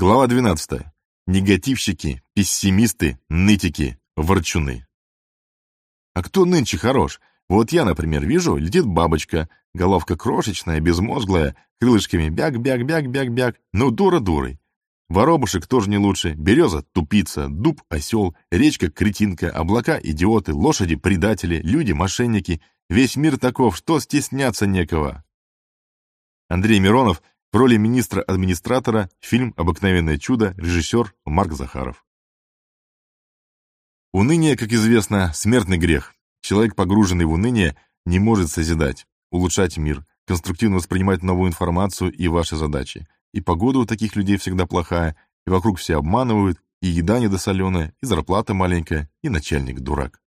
Глава 12. Негативщики, пессимисты, нытики, ворчуны. А кто нынче хорош? Вот я, например, вижу, летит бабочка, головка крошечная, безмозглая, крылышками бяг-бяг-бяг-бяг-бяг, ну дура дурой. Воробушек тоже не лучше, береза — тупица, дуб — осел, речка — кретинка, облака — идиоты, лошади — предатели, люди — мошенники. Весь мир таков, что стесняться некого. Андрей Миронов в роли министра-администратора, фильм «Обыкновенное чудо», режиссер Марк Захаров. Уныние, как известно, смертный грех. Человек, погруженный в уныние, не может созидать, улучшать мир, конструктивно воспринимать новую информацию и ваши задачи. И погода у таких людей всегда плохая, и вокруг все обманывают, и еда недосоленая, и зарплата маленькая, и начальник дурак.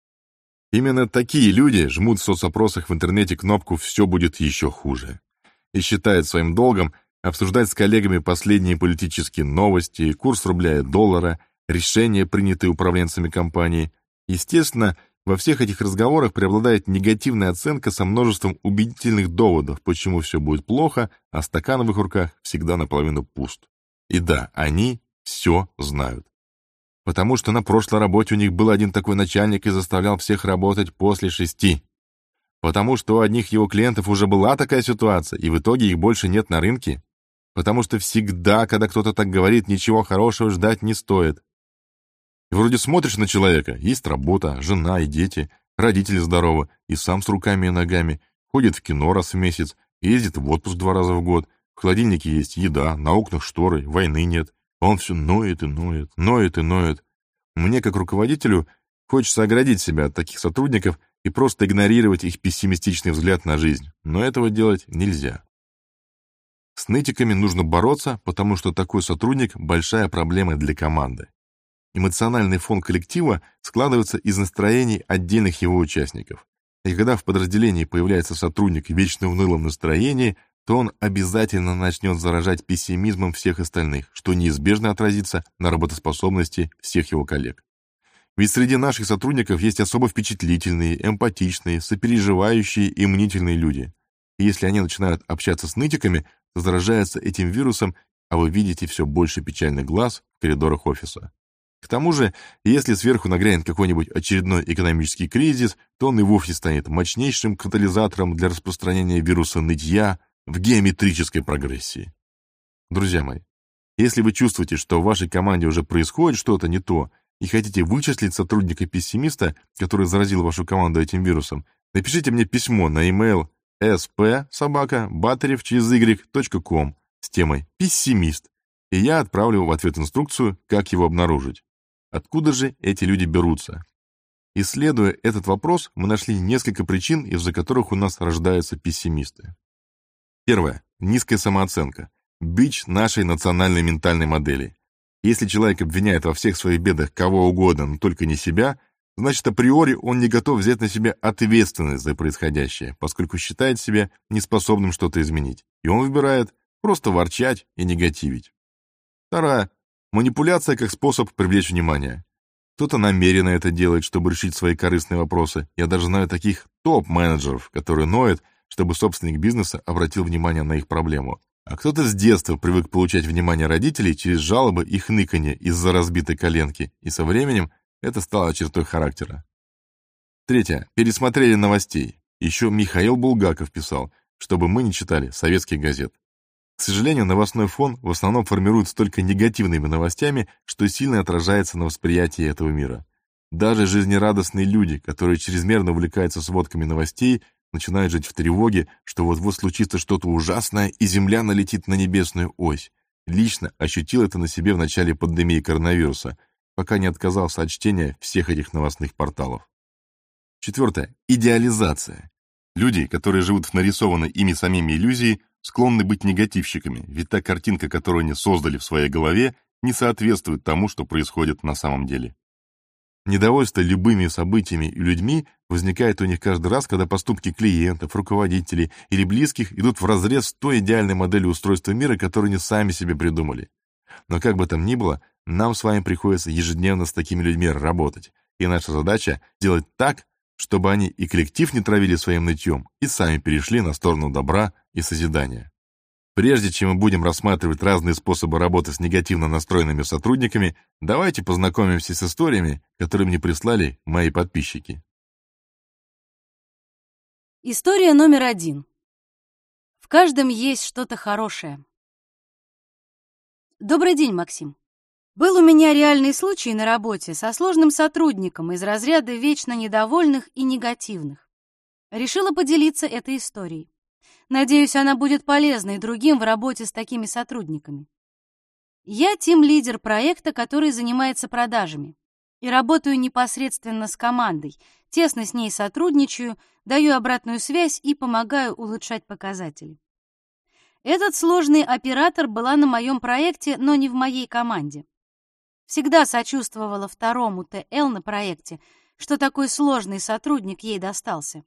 Именно такие люди жмут в соцопросах в интернете кнопку «Все будет еще хуже» и считают своим долгом обсуждать с коллегами последние политические новости, курс рубля и доллара, решения, принятые управленцами компании. Естественно, во всех этих разговорах преобладает негативная оценка со множеством убедительных доводов, почему все будет плохо, а стакан в их руках всегда наполовину пуст. И да, они все знают. Потому что на прошлой работе у них был один такой начальник и заставлял всех работать после шести. Потому что у одних его клиентов уже была такая ситуация, и в итоге их больше нет на рынке. Потому что всегда, когда кто-то так говорит, ничего хорошего ждать не стоит. Вроде смотришь на человека, есть работа, жена и дети, родители здоровы, и сам с руками и ногами, ходит в кино раз в месяц, ездит в отпуск два раза в год, в холодильнике есть еда, на окнах шторы, войны нет. А он все ноет и ноет, ноет и ноет. Мне, как руководителю, хочется оградить себя от таких сотрудников и просто игнорировать их пессимистичный взгляд на жизнь, но этого делать нельзя. С нытиками нужно бороться, потому что такой сотрудник – большая проблема для команды. Эмоциональный фон коллектива складывается из настроений отдельных его участников. И когда в подразделении появляется сотрудник в вечно унылом настроении, то он обязательно начнет заражать пессимизмом всех остальных, что неизбежно отразится на работоспособности всех его коллег. Ведь среди наших сотрудников есть особо впечатлительные, эмпатичные, сопереживающие и мнительные люди. И если они начинают общаться с нытиками, заражается этим вирусом, а вы видите все больше печальных глаз в коридорах офиса. К тому же, если сверху нагрянет какой-нибудь очередной экономический кризис, то он и вовсе станет мощнейшим катализатором для распространения вируса нытья в геометрической прогрессии. Друзья мои, если вы чувствуете, что в вашей команде уже происходит что-то не то, и хотите вычислить сотрудника-пессимиста, который заразил вашу команду этим вирусом, напишите мне письмо на e-mail sp собака batterев с темой «Пессимист», и я отправлю в ответ инструкцию, как его обнаружить. Откуда же эти люди берутся? Исследуя этот вопрос, мы нашли несколько причин, из-за которых у нас рождаются пессимисты. Первое. Низкая самооценка. Бич нашей национальной ментальной модели. Если человек обвиняет во всех своих бедах кого угодно, но только не себя, значит, априори он не готов взять на себя ответственность за происходящее, поскольку считает себя неспособным что-то изменить. И он выбирает просто ворчать и негативить. Вторая. Манипуляция как способ привлечь внимание. Кто-то намеренно это делает, чтобы решить свои корыстные вопросы. Я даже знаю таких топ-менеджеров, которые ноют, чтобы собственник бизнеса обратил внимание на их проблему. А кто-то с детства привык получать внимание родителей через жалобы и хныканье из-за разбитой коленки, и со временем это стало чертой характера. Третье. Пересмотрели новостей. Еще Михаил Булгаков писал, чтобы мы не читали советских газет. К сожалению, новостной фон в основном формируется только негативными новостями, что сильно отражается на восприятии этого мира. Даже жизнерадостные люди, которые чрезмерно увлекаются сводками новостей, начинают жить в тревоге, что вот-вот случится что-то ужасное, и Земля налетит на небесную ось. Лично ощутил это на себе в начале пандемии коронавируса, пока не отказался от чтения всех этих новостных порталов. Четвертое. Идеализация. Люди, которые живут в нарисованной ими самими иллюзии, склонны быть негативщиками, ведь та картинка, которую они создали в своей голове, не соответствует тому, что происходит на самом деле. Недовольство любыми событиями и людьми возникает у них каждый раз, когда поступки клиентов, руководителей или близких идут вразрез с той идеальной моделью устройства мира, которую они сами себе придумали. Но как бы там ни было, нам с вами приходится ежедневно с такими людьми работать, и наша задача — делать так, чтобы они и коллектив не травили своим нытьем, и сами перешли на сторону добра и созидания. Прежде чем мы будем рассматривать разные способы работы с негативно настроенными сотрудниками, давайте познакомимся с историями, которые мне прислали мои подписчики. История номер один. В каждом есть что-то хорошее. Добрый день, Максим. Был у меня реальный случай на работе со сложным сотрудником из разряда вечно недовольных и негативных. Решила поделиться этой историей. Надеюсь, она будет полезной другим в работе с такими сотрудниками. Я тим-лидер проекта, который занимается продажами. И работаю непосредственно с командой, тесно с ней сотрудничаю, даю обратную связь и помогаю улучшать показатели. Этот сложный оператор была на моем проекте, но не в моей команде. Всегда сочувствовала второму ТЛ на проекте, что такой сложный сотрудник ей достался.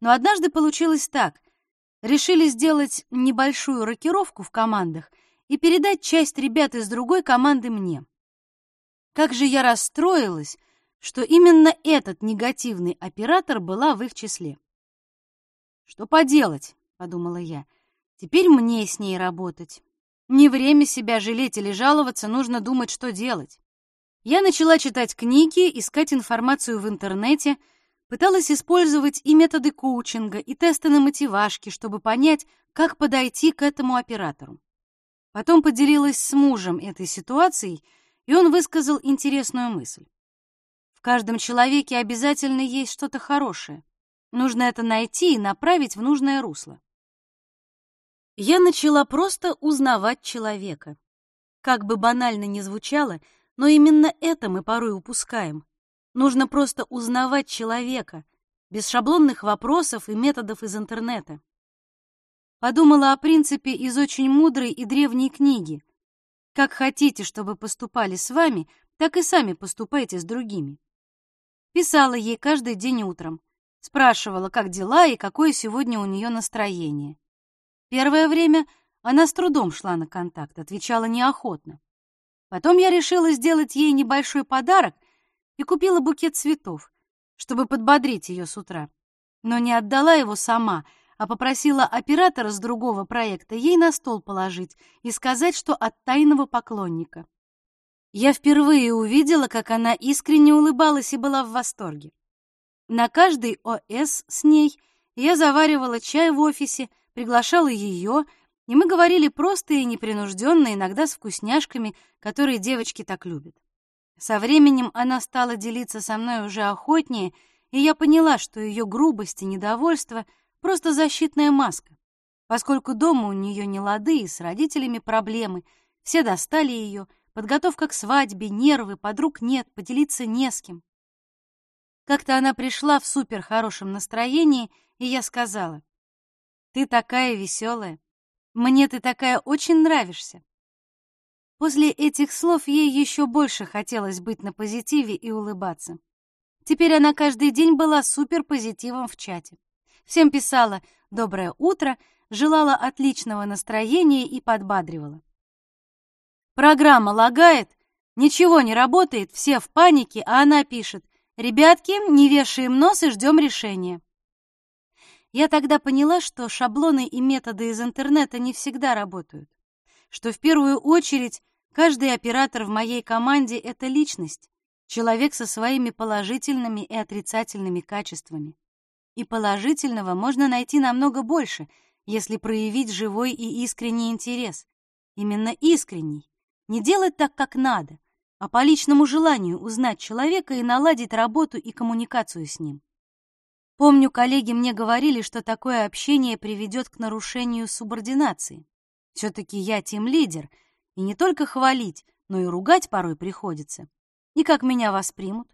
Но однажды получилось так. Решили сделать небольшую рокировку в командах и передать часть ребят из другой команды мне. Как же я расстроилась, что именно этот негативный оператор была в их числе. «Что поделать?» — подумала я. «Теперь мне с ней работать. Не время себя жалеть или жаловаться, нужно думать, что делать». Я начала читать книги, искать информацию в интернете — Пыталась использовать и методы коучинга, и тесты на мотивашки, чтобы понять, как подойти к этому оператору. Потом поделилась с мужем этой ситуацией, и он высказал интересную мысль. В каждом человеке обязательно есть что-то хорошее. Нужно это найти и направить в нужное русло. Я начала просто узнавать человека. Как бы банально ни звучало, но именно это мы порой упускаем. Нужно просто узнавать человека, без шаблонных вопросов и методов из интернета. Подумала о принципе из очень мудрой и древней книги. Как хотите, чтобы поступали с вами, так и сами поступайте с другими. Писала ей каждый день утром. Спрашивала, как дела и какое сегодня у нее настроение. Первое время она с трудом шла на контакт, отвечала неохотно. Потом я решила сделать ей небольшой подарок — и купила букет цветов, чтобы подбодрить ее с утра. Но не отдала его сама, а попросила оператора с другого проекта ей на стол положить и сказать, что от тайного поклонника. Я впервые увидела, как она искренне улыбалась и была в восторге. На каждый ОС с ней я заваривала чай в офисе, приглашала ее, и мы говорили просто и непринужденно, иногда с вкусняшками, которые девочки так любят. Со временем она стала делиться со мной уже охотнее, и я поняла, что ее грубость и недовольство — просто защитная маска. Поскольку дома у нее не лады и с родителями проблемы, все достали ее, подготовка к свадьбе, нервы, подруг нет, поделиться не с кем. Как-то она пришла в супер хорошем настроении, и я сказала, «Ты такая веселая, мне ты такая очень нравишься». После этих слов ей еще больше хотелось быть на позитиве и улыбаться. Теперь она каждый день была суперпозитивом в чате. Всем писала «доброе утро», желала отличного настроения и подбадривала. Программа лагает, ничего не работает, все в панике, а она пишет «Ребятки, не вешаем нос и ждем решения». Я тогда поняла, что шаблоны и методы из интернета не всегда работают, что в первую очередь Каждый оператор в моей команде — это личность, человек со своими положительными и отрицательными качествами. И положительного можно найти намного больше, если проявить живой и искренний интерес. Именно искренний. Не делать так, как надо, а по личному желанию узнать человека и наладить работу и коммуникацию с ним. Помню, коллеги мне говорили, что такое общение приведет к нарушению субординации. Все-таки я тим-лидер — и не только хвалить, но и ругать порой приходится. И как меня воспримут?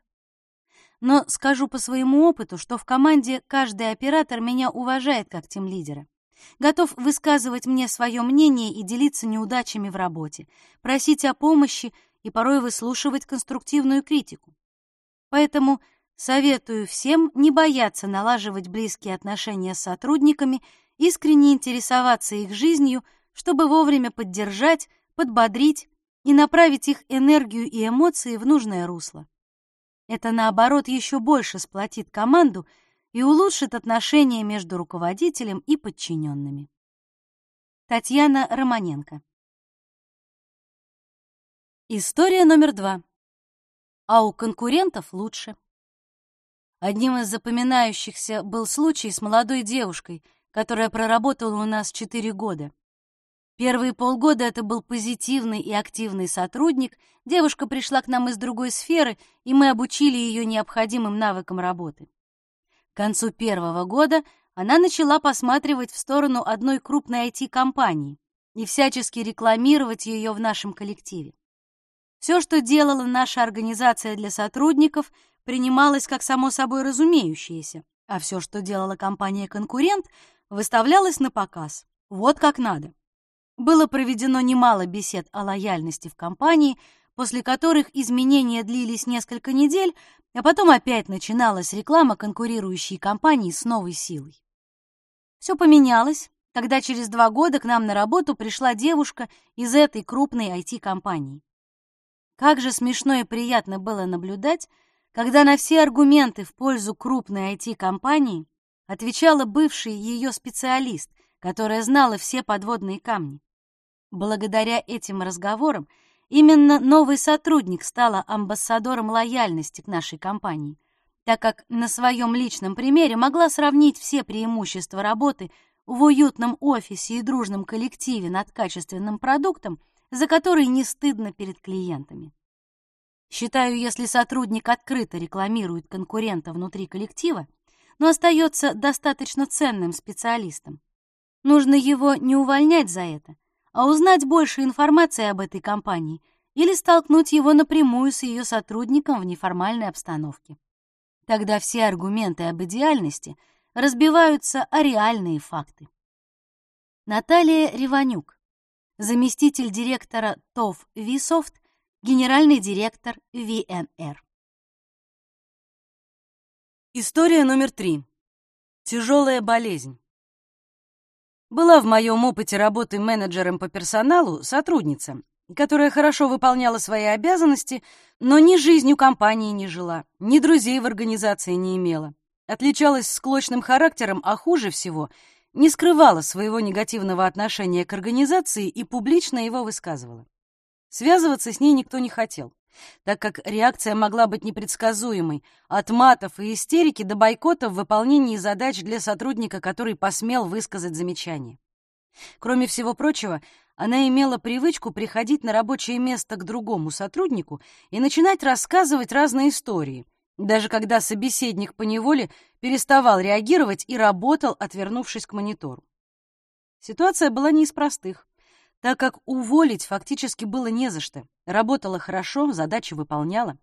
Но скажу по своему опыту, что в команде каждый оператор меня уважает как тим-лидера. Готов высказывать мне свое мнение и делиться неудачами в работе, просить о помощи и порой выслушивать конструктивную критику. Поэтому советую всем не бояться налаживать близкие отношения с сотрудниками, искренне интересоваться их жизнью, чтобы вовремя поддержать, подбодрить и направить их энергию и эмоции в нужное русло. Это, наоборот, еще больше сплотит команду и улучшит отношения между руководителем и подчиненными. Татьяна Романенко. История номер два. А у конкурентов лучше. Одним из запоминающихся был случай с молодой девушкой, которая проработала у нас четыре года. Первые полгода это был позитивный и активный сотрудник, девушка пришла к нам из другой сферы, и мы обучили ее необходимым навыкам работы. К концу первого года она начала посматривать в сторону одной крупной IT-компании и всячески рекламировать ее в нашем коллективе. Все, что делала наша организация для сотрудников, принималось как само собой разумеющееся, а все, что делала компания-конкурент, выставлялось на показ. Вот как надо. Было проведено немало бесед о лояльности в компании, после которых изменения длились несколько недель, а потом опять начиналась реклама конкурирующей компании с новой силой. Все поменялось, когда через два года к нам на работу пришла девушка из этой крупной IT-компании. Как же смешно и приятно было наблюдать, когда на все аргументы в пользу крупной IT-компании отвечала бывший ее специалист, которая знала все подводные камни. Благодаря этим разговорам именно новый сотрудник стала амбассадором лояльности к нашей компании, так как на своем личном примере могла сравнить все преимущества работы в уютном офисе и дружном коллективе над качественным продуктом, за который не стыдно перед клиентами. Считаю, если сотрудник открыто рекламирует конкурента внутри коллектива, но остается достаточно ценным специалистом, нужно его не увольнять за это, а узнать больше информации об этой компании или столкнуть его напрямую с ее сотрудником в неформальной обстановке. Тогда все аргументы об идеальности разбиваются о реальные факты. Наталья Риванюк, заместитель директора ТОВ Висофт, генеральный директор ВНР. История номер три. Тяжелая болезнь. Была в моем опыте работы менеджером по персоналу сотрудница, которая хорошо выполняла свои обязанности, но ни жизнью компании не жила, ни друзей в организации не имела. Отличалась склочным характером, а хуже всего не скрывала своего негативного отношения к организации и публично его высказывала. Связываться с ней никто не хотел так как реакция могла быть непредсказуемой, от матов и истерики до бойкота в выполнении задач для сотрудника, который посмел высказать замечание. Кроме всего прочего, она имела привычку приходить на рабочее место к другому сотруднику и начинать рассказывать разные истории, даже когда собеседник по неволе переставал реагировать и работал, отвернувшись к монитору. Ситуация была не из простых так как уволить фактически было не за что. Работала хорошо, задачи выполняла.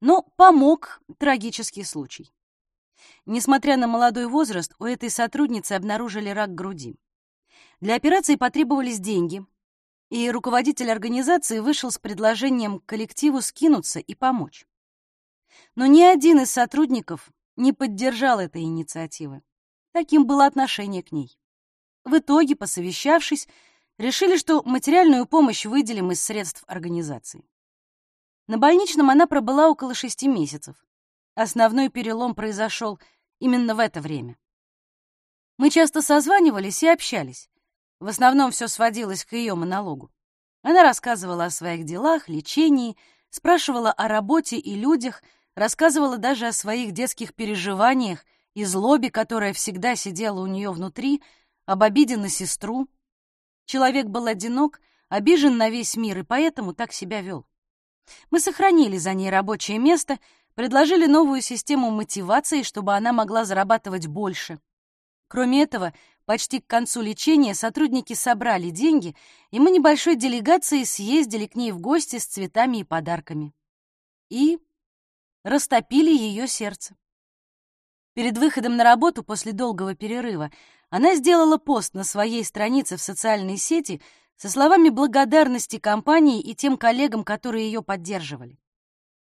Но помог трагический случай. Несмотря на молодой возраст, у этой сотрудницы обнаружили рак груди. Для операции потребовались деньги, и руководитель организации вышел с предложением коллективу скинуться и помочь. Но ни один из сотрудников не поддержал этой инициативы. Таким было отношение к ней. В итоге, посовещавшись, решили, что материальную помощь выделим из средств организации. На больничном она пробыла около шести месяцев. Основной перелом произошел именно в это время. Мы часто созванивались и общались. В основном все сводилось к ее монологу. Она рассказывала о своих делах, лечении, спрашивала о работе и людях, рассказывала даже о своих детских переживаниях и злобе, которая всегда сидела у нее внутри, об обиде на сестру, Человек был одинок, обижен на весь мир и поэтому так себя вел. Мы сохранили за ней рабочее место, предложили новую систему мотивации, чтобы она могла зарабатывать больше. Кроме этого, почти к концу лечения сотрудники собрали деньги, и мы небольшой делегацией съездили к ней в гости с цветами и подарками. И растопили ее сердце. Перед выходом на работу после долгого перерыва она сделала пост на своей странице в социальной сети со словами благодарности компании и тем коллегам, которые ее поддерживали.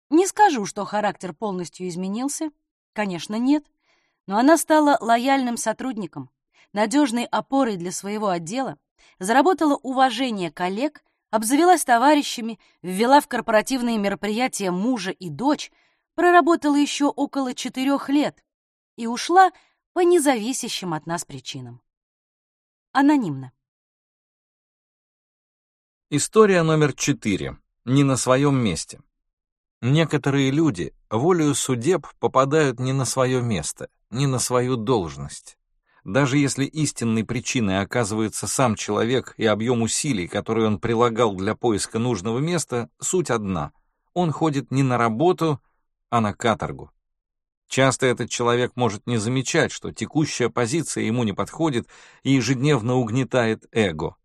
Не скажу, что характер полностью изменился. Конечно, нет. Но она стала лояльным сотрудником, надежной опорой для своего отдела, заработала уважение коллег, обзавелась товарищами, ввела в корпоративные мероприятия мужа и дочь, проработала еще около четырех лет и ушла по независящим от нас причинам. Анонимно. История номер четыре. Не на своем месте. Некоторые люди волею судеб попадают не на свое место, не на свою должность. Даже если истинной причиной оказывается сам человек и объем усилий, которые он прилагал для поиска нужного места, суть одна. Он ходит не на работу, а на каторгу. Часто этот человек может не замечать, что текущая позиция ему не подходит и ежедневно угнетает эго.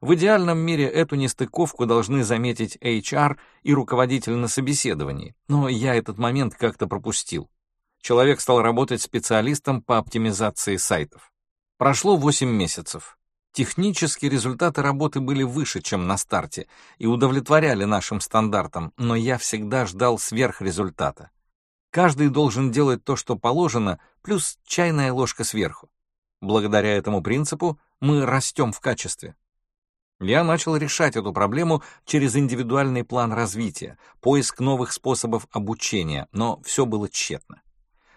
В идеальном мире эту нестыковку должны заметить HR и руководитель на собеседовании, но я этот момент как-то пропустил. Человек стал работать специалистом по оптимизации сайтов. Прошло 8 месяцев. Технически результаты работы были выше, чем на старте, и удовлетворяли нашим стандартам, но я всегда ждал сверхрезультата. Каждый должен делать то, что положено, плюс чайная ложка сверху. Благодаря этому принципу мы растем в качестве. Я начал решать эту проблему через индивидуальный план развития, поиск новых способов обучения, но все было тщетно.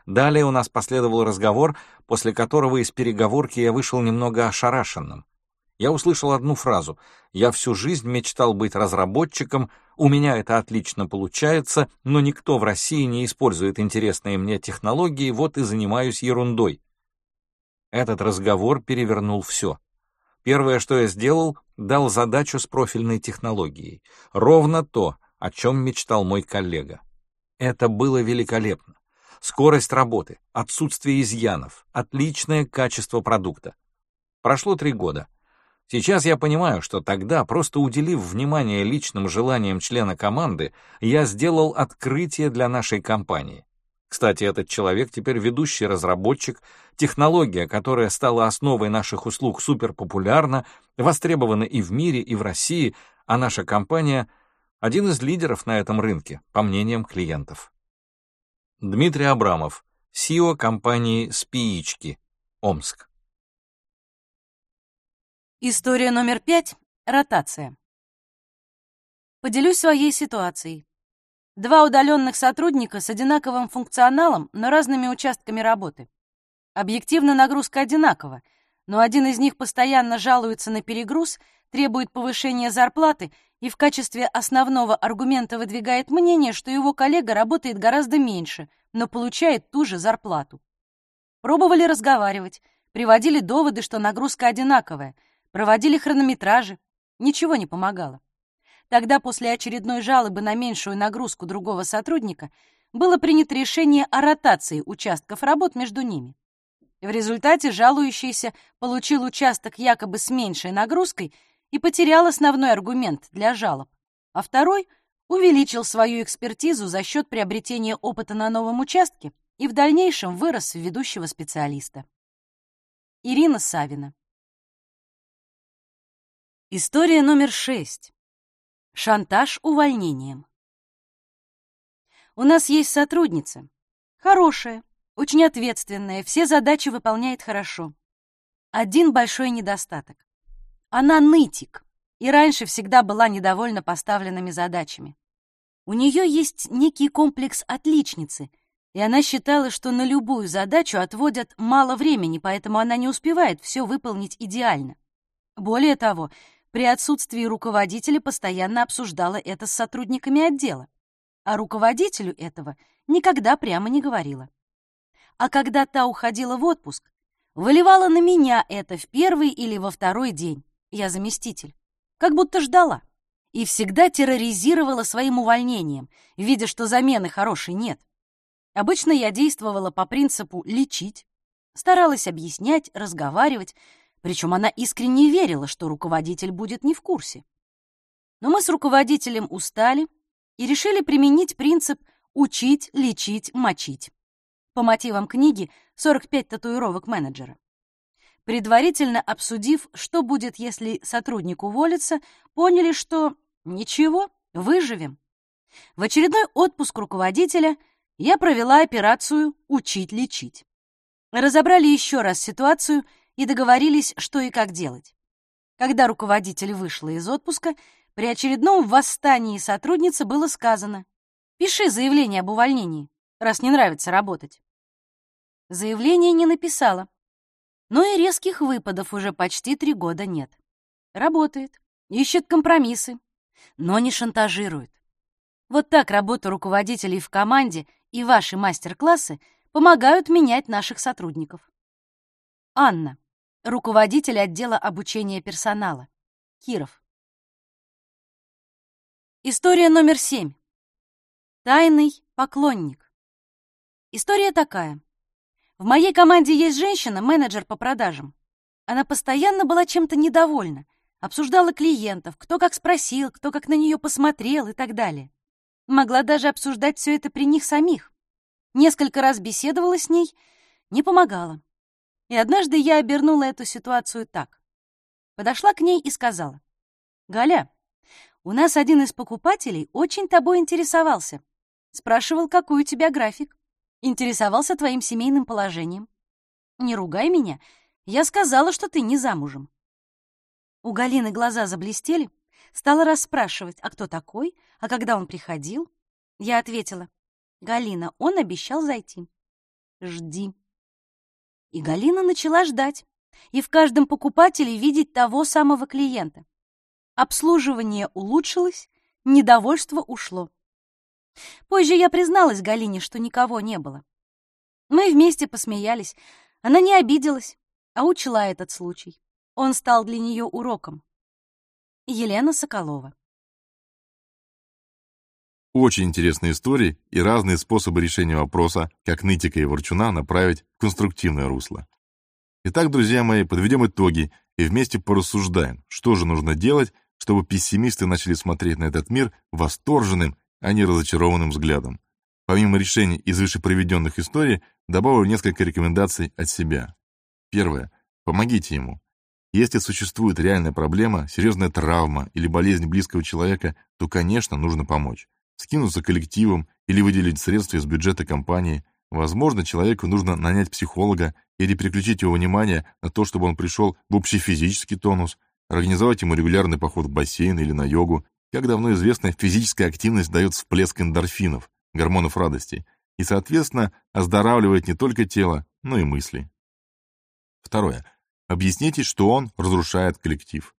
Далее у нас последовал разговор, после которого из переговорки я вышел немного ошарашенным. Я услышал одну фразу «Я всю жизнь мечтал быть разработчиком, у меня это отлично получается, но никто в России не использует интересные мне технологии, вот и занимаюсь ерундой». Этот разговор перевернул все. Первое, что я сделал, дал задачу с профильной технологией. Ровно то, о чем мечтал мой коллега. Это было великолепно. Скорость работы, отсутствие изъянов, отличное качество продукта. Прошло три года. Сейчас я понимаю, что тогда, просто уделив внимание личным желаниям члена команды, я сделал открытие для нашей компании. Кстати, этот человек теперь ведущий разработчик, технология, которая стала основой наших услуг, суперпопулярна, востребована и в мире, и в России, а наша компания — один из лидеров на этом рынке, по мнениям клиентов. Дмитрий Абрамов, CEO компании «Спиички», Омск. История номер пять — ротация. Поделюсь своей ситуацией. Два удаленных сотрудника с одинаковым функционалом, но разными участками работы. Объективно нагрузка одинакова, но один из них постоянно жалуется на перегруз, требует повышения зарплаты и в качестве основного аргумента выдвигает мнение, что его коллега работает гораздо меньше, но получает ту же зарплату. Пробовали разговаривать, приводили доводы, что нагрузка одинаковая, проводили хронометражи, ничего не помогало. Тогда, после очередной жалобы на меньшую нагрузку другого сотрудника, было принято решение о ротации участков работ между ними. В результате жалующийся получил участок якобы с меньшей нагрузкой и потерял основной аргумент для жалоб, а второй увеличил свою экспертизу за счет приобретения опыта на новом участке и в дальнейшем вырос в ведущего специалиста. Ирина Савина История номер шесть. Шантаж увольнением. У нас есть сотрудница. Хорошая, очень ответственная, все задачи выполняет хорошо. Один большой недостаток. Она нытик, и раньше всегда была недовольна поставленными задачами. У нее есть некий комплекс отличницы, и она считала, что на любую задачу отводят мало времени, поэтому она не успевает все выполнить идеально. Более того, при отсутствии руководителя постоянно обсуждала это с сотрудниками отдела, а руководителю этого никогда прямо не говорила. А когда та уходила в отпуск, выливала на меня это в первый или во второй день, я заместитель, как будто ждала, и всегда терроризировала своим увольнением, видя, что замены хорошей нет. Обычно я действовала по принципу «лечить», старалась объяснять, разговаривать, причем она искренне верила, что руководитель будет не в курсе. Но мы с руководителем устали и решили применить принцип «учить, лечить, мочить» по мотивам книги «45 татуировок менеджера». Предварительно обсудив, что будет, если сотрудник уволится, поняли, что ничего, выживем. В очередной отпуск руководителя я провела операцию «Учить лечить». Разобрали еще раз ситуацию и договорились, что и как делать. Когда руководитель вышла из отпуска, при очередном восстании сотрудницы было сказано «Пиши заявление об увольнении, раз не нравится работать». Заявление не написала. Но и резких выпадов уже почти три года нет. Работает. ищет компромиссы, но не шантажирует. Вот так работа руководителей в команде и ваши мастер-классы помогают менять наших сотрудников. Анна, руководитель отдела обучения персонала. Киров. История номер семь. Тайный поклонник. История такая. В моей команде есть женщина, менеджер по продажам. Она постоянно была чем-то недовольна, обсуждала клиентов, кто как спросил, кто как на нее посмотрел и так далее. Могла даже обсуждать все это при них самих. Несколько раз беседовала с ней, не помогала. И однажды я обернула эту ситуацию так. Подошла к ней и сказала, «Галя, у нас один из покупателей очень тобой интересовался. Спрашивал, какой у тебя график. Интересовался твоим семейным положением. Не ругай меня, я сказала, что ты не замужем». У Галины глаза заблестели, стала расспрашивать, а кто такой, а когда он приходил. Я ответила, «Галина, он обещал зайти. Жди». И Галина начала ждать, и в каждом покупателе видеть того самого клиента. Обслуживание улучшилось, недовольство ушло. Позже я призналась Галине, что никого не было. Мы вместе посмеялись. Она не обиделась, а учла этот случай. Он стал для нее уроком. Елена Соколова очень интересные истории и разные способы решения вопроса, как нытика и ворчуна направить в конструктивное русло. Итак, друзья мои, подведем итоги и вместе порассуждаем, что же нужно делать, чтобы пессимисты начали смотреть на этот мир восторженным, а не разочарованным взглядом. Помимо решений из выше приведенных историй, добавлю несколько рекомендаций от себя. Первое. Помогите ему. Если существует реальная проблема, серьезная травма или болезнь близкого человека, то, конечно, нужно помочь скинуться коллективом или выделить средства из бюджета компании. Возможно, человеку нужно нанять психолога или переключить его внимание на то, чтобы он пришел в общефизический тонус, организовать ему регулярный поход в бассейн или на йогу. Как давно известно, физическая активность дает всплеск эндорфинов, гормонов радости, и, соответственно, оздоравливает не только тело, но и мысли. Второе. Объясните, что он разрушает коллектив.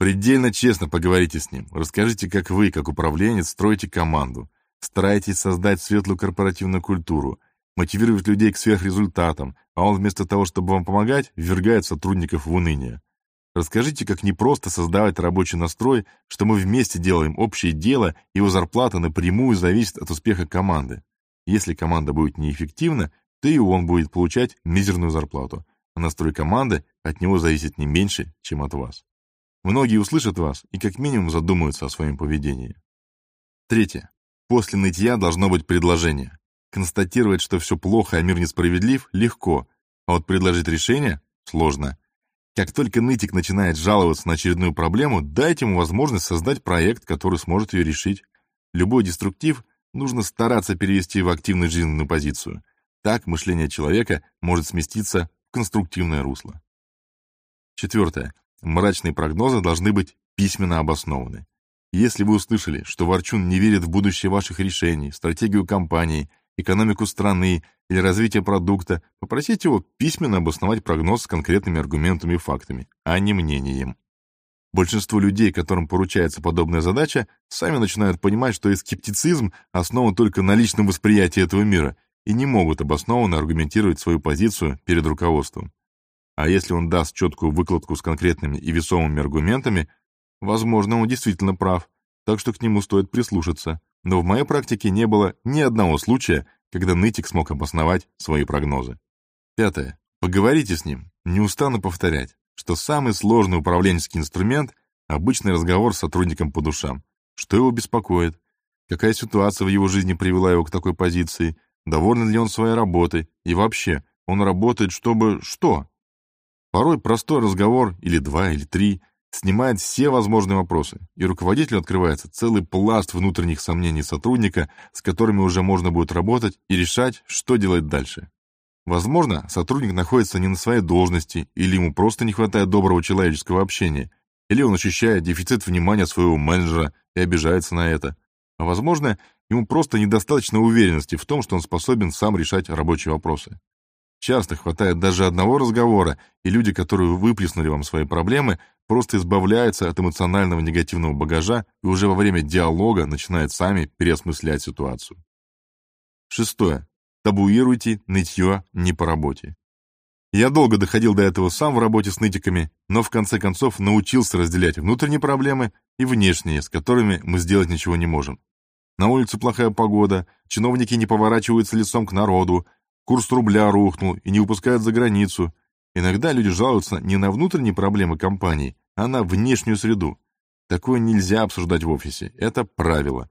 Предельно честно поговорите с ним. Расскажите, как вы, как управленец, строите команду. Старайтесь создать светлую корпоративную культуру, мотивировать людей к сверхрезультатам, а он вместо того, чтобы вам помогать, ввергает сотрудников в уныние. Расскажите, как не просто создавать рабочий настрой, что мы вместе делаем общее дело, и его зарплата напрямую зависит от успеха команды. Если команда будет неэффективна, то и он будет получать мизерную зарплату, а настрой команды от него зависит не меньше, чем от вас. Многие услышат вас и как минимум задумаются о своем поведении. Третье. После нытья должно быть предложение. Констатировать, что все плохо, а мир несправедлив, легко, а вот предложить решение сложно. Как только нытик начинает жаловаться на очередную проблему, дайте ему возможность создать проект, который сможет ее решить. Любой деструктив нужно стараться перевести в активную жизненную позицию. Так мышление человека может сместиться в конструктивное русло. Четвертое. Мрачные прогнозы должны быть письменно обоснованы. Если вы услышали, что Ворчун не верит в будущее ваших решений, стратегию компании, экономику страны или развитие продукта, попросите его письменно обосновать прогноз с конкретными аргументами и фактами, а не мнением. Большинство людей, которым поручается подобная задача, сами начинают понимать, что их скептицизм основан только на личном восприятии этого мира и не могут обоснованно аргументировать свою позицию перед руководством. А если он даст четкую выкладку с конкретными и весомыми аргументами, возможно, он действительно прав, так что к нему стоит прислушаться. Но в моей практике не было ни одного случая, когда нытик смог обосновать свои прогнозы. Пятое. Поговорите с ним. Не устану повторять, что самый сложный управленческий инструмент – обычный разговор с сотрудником по душам. Что его беспокоит? Какая ситуация в его жизни привела его к такой позиции? Доволен ли он своей работой? И вообще, он работает, чтобы что? Порой простой разговор, или два, или три, снимает все возможные вопросы, и руководителю открывается целый пласт внутренних сомнений сотрудника, с которыми уже можно будет работать и решать, что делать дальше. Возможно, сотрудник находится не на своей должности, или ему просто не хватает доброго человеческого общения, или он ощущает дефицит внимания своего менеджера и обижается на это. А возможно, ему просто недостаточно уверенности в том, что он способен сам решать рабочие вопросы. Часто хватает даже одного разговора, и люди, которые выплеснули вам свои проблемы, просто избавляются от эмоционального негативного багажа и уже во время диалога начинают сами переосмыслять ситуацию. Шестое. Табуируйте нытье не по работе. Я долго доходил до этого сам в работе с нытиками, но в конце концов научился разделять внутренние проблемы и внешние, с которыми мы сделать ничего не можем. На улице плохая погода, чиновники не поворачиваются лицом к народу, Курс рубля рухнул и не выпускают за границу. Иногда люди жалуются не на внутренние проблемы компании, а на внешнюю среду. Такое нельзя обсуждать в офисе, это правило.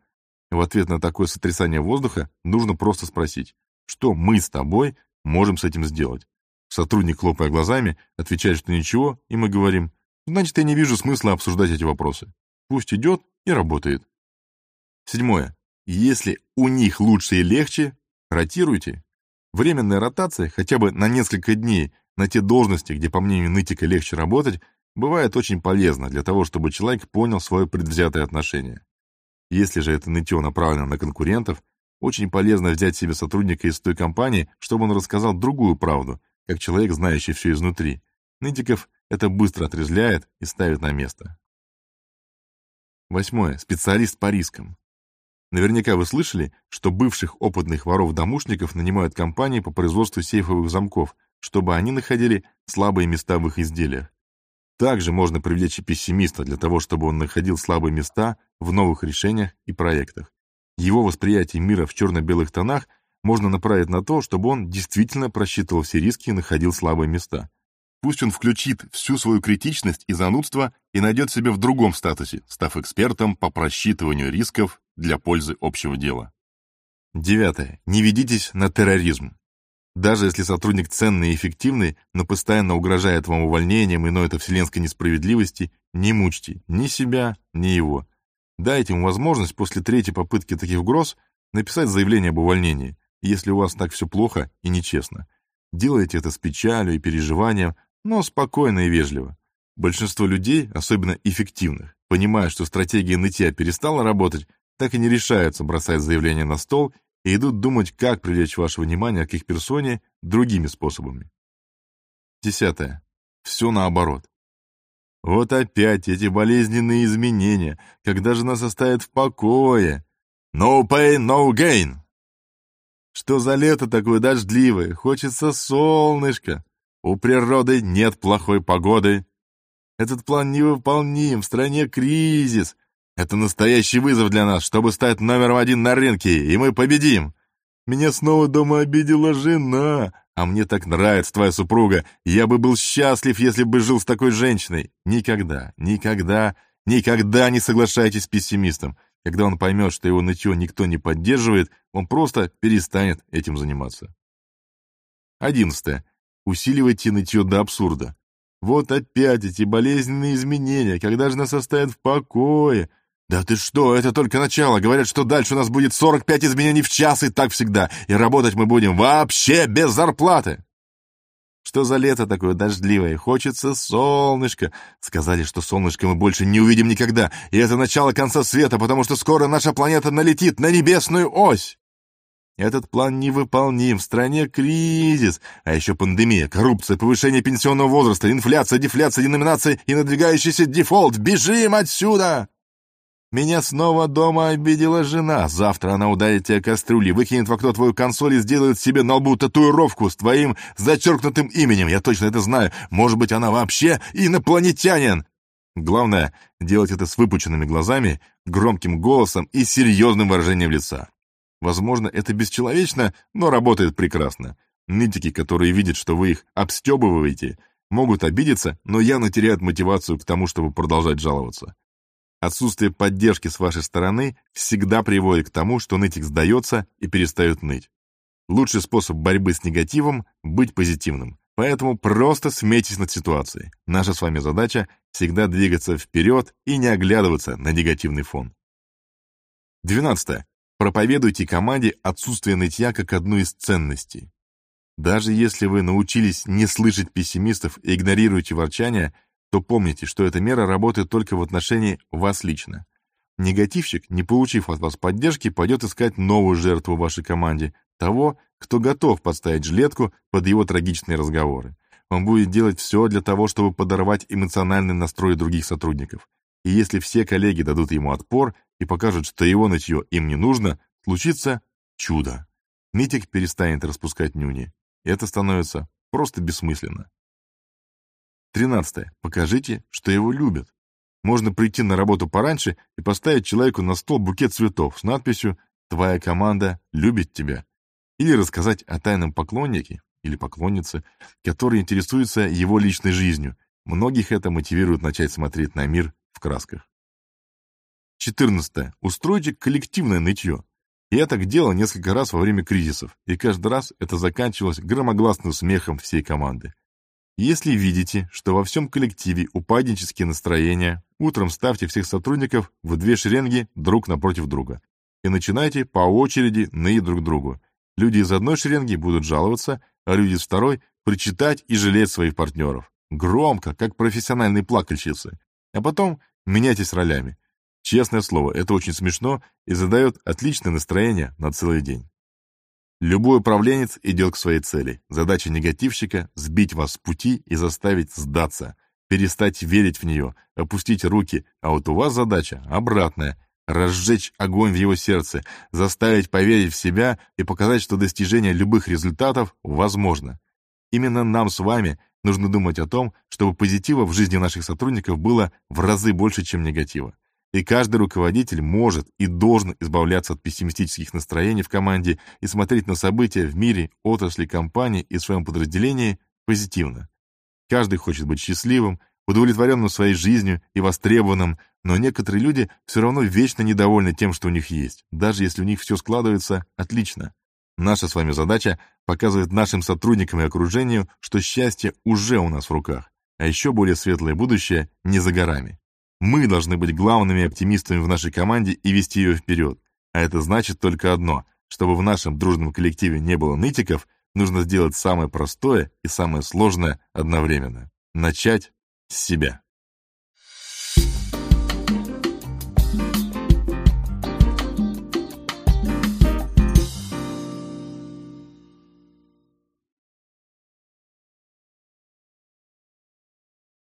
В ответ на такое сотрясание воздуха нужно просто спросить, что мы с тобой можем с этим сделать. Сотрудник, хлопая глазами, отвечает, что ничего, и мы говорим, значит, я не вижу смысла обсуждать эти вопросы. Пусть идет и работает. Седьмое. Если у них лучше и легче, ротируйте. Временная ротация, хотя бы на несколько дней, на те должности, где, по мнению нытика, легче работать, бывает очень полезно для того, чтобы человек понял свое предвзятое отношение. Если же это нытье направлено на конкурентов, очень полезно взять себе сотрудника из той компании, чтобы он рассказал другую правду, как человек, знающий все изнутри. Нытиков это быстро отрезляет и ставит на место. Восьмое. Специалист по рискам. Наверняка вы слышали, что бывших опытных воров-домушников нанимают компании по производству сейфовых замков, чтобы они находили слабые места в их изделиях. Также можно привлечь и пессимиста для того, чтобы он находил слабые места в новых решениях и проектах. Его восприятие мира в черно-белых тонах можно направить на то, чтобы он действительно просчитывал все риски и находил слабые места. Пусть он включит всю свою критичность и занудство и найдет себя в другом статусе, став экспертом по просчитыванию рисков для пользы общего дела. Девятое. Не ведитесь на терроризм. Даже если сотрудник ценный и эффективный, но постоянно угрожает вам увольнением и ноет о вселенской несправедливости, не мучьте ни себя, ни его. Дайте ему возможность после третьей попытки таких угроз написать заявление об увольнении, если у вас так все плохо и нечестно. Делайте это с печалью и переживанием, но спокойно и вежливо. Большинство людей, особенно эффективных, понимая, что стратегия нытья перестала работать, так и не решаются бросать заявление на стол и идут думать, как привлечь ваше внимание к их персоне другими способами. Десятое. Все наоборот. Вот опять эти болезненные изменения, когда же нас оставят в покое. No pain, no gain. Что за лето такое дождливое? Хочется солнышко. У природы нет плохой погоды. Этот план невыполним, в стране кризис. Это настоящий вызов для нас, чтобы стать номером один на рынке, и мы победим. Меня снова дома обидела жена, а мне так нравится твоя супруга. Я бы был счастлив, если бы жил с такой женщиной. Никогда, никогда, никогда не соглашайтесь с пессимистом. Когда он поймет, что его нытье никто не поддерживает, он просто перестанет этим заниматься. Одиннадцатое. Усиливайте нытье до абсурда. Вот опять эти болезненные изменения, когда же нас оставят в покое? Да ты что, это только начало. Говорят, что дальше у нас будет 45 изменений в час, и так всегда. И работать мы будем вообще без зарплаты. Что за лето такое дождливое? Хочется солнышко. Сказали, что солнышко мы больше не увидим никогда. И это начало конца света, потому что скоро наша планета налетит на небесную ось. Этот план невыполним, в стране кризис, а еще пандемия, коррупция, повышение пенсионного возраста, инфляция, дефляция, деноминация и надвигающийся дефолт. Бежим отсюда! Меня снова дома обидела жена. Завтра она ударит тебя кастрюлей, выкинет в окно твою консоль и сделает себе на лбу татуировку с твоим зачеркнутым именем. Я точно это знаю. Может быть, она вообще инопланетянин. Главное — делать это с выпученными глазами, громким голосом и серьезным выражением лица. Возможно, это бесчеловечно, но работает прекрасно. Нытики, которые видят, что вы их обстебываете, могут обидеться, но явно теряют мотивацию к тому, чтобы продолжать жаловаться. Отсутствие поддержки с вашей стороны всегда приводит к тому, что нытик сдается и перестает ныть. Лучший способ борьбы с негативом — быть позитивным. Поэтому просто смейтесь над ситуацией. Наша с вами задача — всегда двигаться вперед и не оглядываться на негативный фон. 12. Проповедуйте команде отсутствие нытья как одну из ценностей. Даже если вы научились не слышать пессимистов и игнорируете ворчания, то помните, что эта мера работает только в отношении вас лично. Негативщик, не получив от вас поддержки, пойдет искать новую жертву вашей команде, того, кто готов подставить жилетку под его трагичные разговоры. Он будет делать все для того, чтобы подорвать эмоциональный настрой других сотрудников. И если все коллеги дадут ему отпор и покажут, что его нытье им не нужно, случится чудо. Митик перестанет распускать нюни. Это становится просто бессмысленно. Тринадцатое. Покажите, что его любят. Можно прийти на работу пораньше и поставить человеку на стол букет цветов с надписью «Твоя команда любит тебя». Или рассказать о тайном поклоннике или поклоннице, который интересуется его личной жизнью. Многих это мотивирует начать смотреть на мир в красках. 14. Устройте коллективное нытье. Я так делал несколько раз во время кризисов, и каждый раз это заканчивалось громогласным смехом всей команды. Если видите, что во всем коллективе упаднические настроения, утром ставьте всех сотрудников в две шеренги друг напротив друга и начинайте по очереди ныть друг другу. Люди из одной шеренги будут жаловаться, а люди из второй причитать и жалеть своих партнеров. Громко, как профессиональные плакальщицы. А потом меняйтесь ролями. Честное слово, это очень смешно и задает отличное настроение на целый день. Любой управленец идет к своей цели. Задача негативщика — сбить вас с пути и заставить сдаться, перестать верить в нее, опустить руки, а вот у вас задача обратная — разжечь огонь в его сердце, заставить поверить в себя и показать, что достижение любых результатов возможно. Именно нам с вами нужно думать о том, чтобы позитива в жизни наших сотрудников было в разы больше, чем негатива. И каждый руководитель может и должен избавляться от пессимистических настроений в команде и смотреть на события в мире, отрасли, компании и своем подразделении позитивно. Каждый хочет быть счастливым, удовлетворенным своей жизнью и востребованным, но некоторые люди все равно вечно недовольны тем, что у них есть, даже если у них все складывается отлично. Наша с вами задача показывать нашим сотрудникам и окружению, что счастье уже у нас в руках, а еще более светлое будущее не за горами. Мы должны быть главными оптимистами в нашей команде и вести ее вперед. А это значит только одно. Чтобы в нашем дружном коллективе не было нытиков, нужно сделать самое простое и самое сложное одновременно. Начать с себя.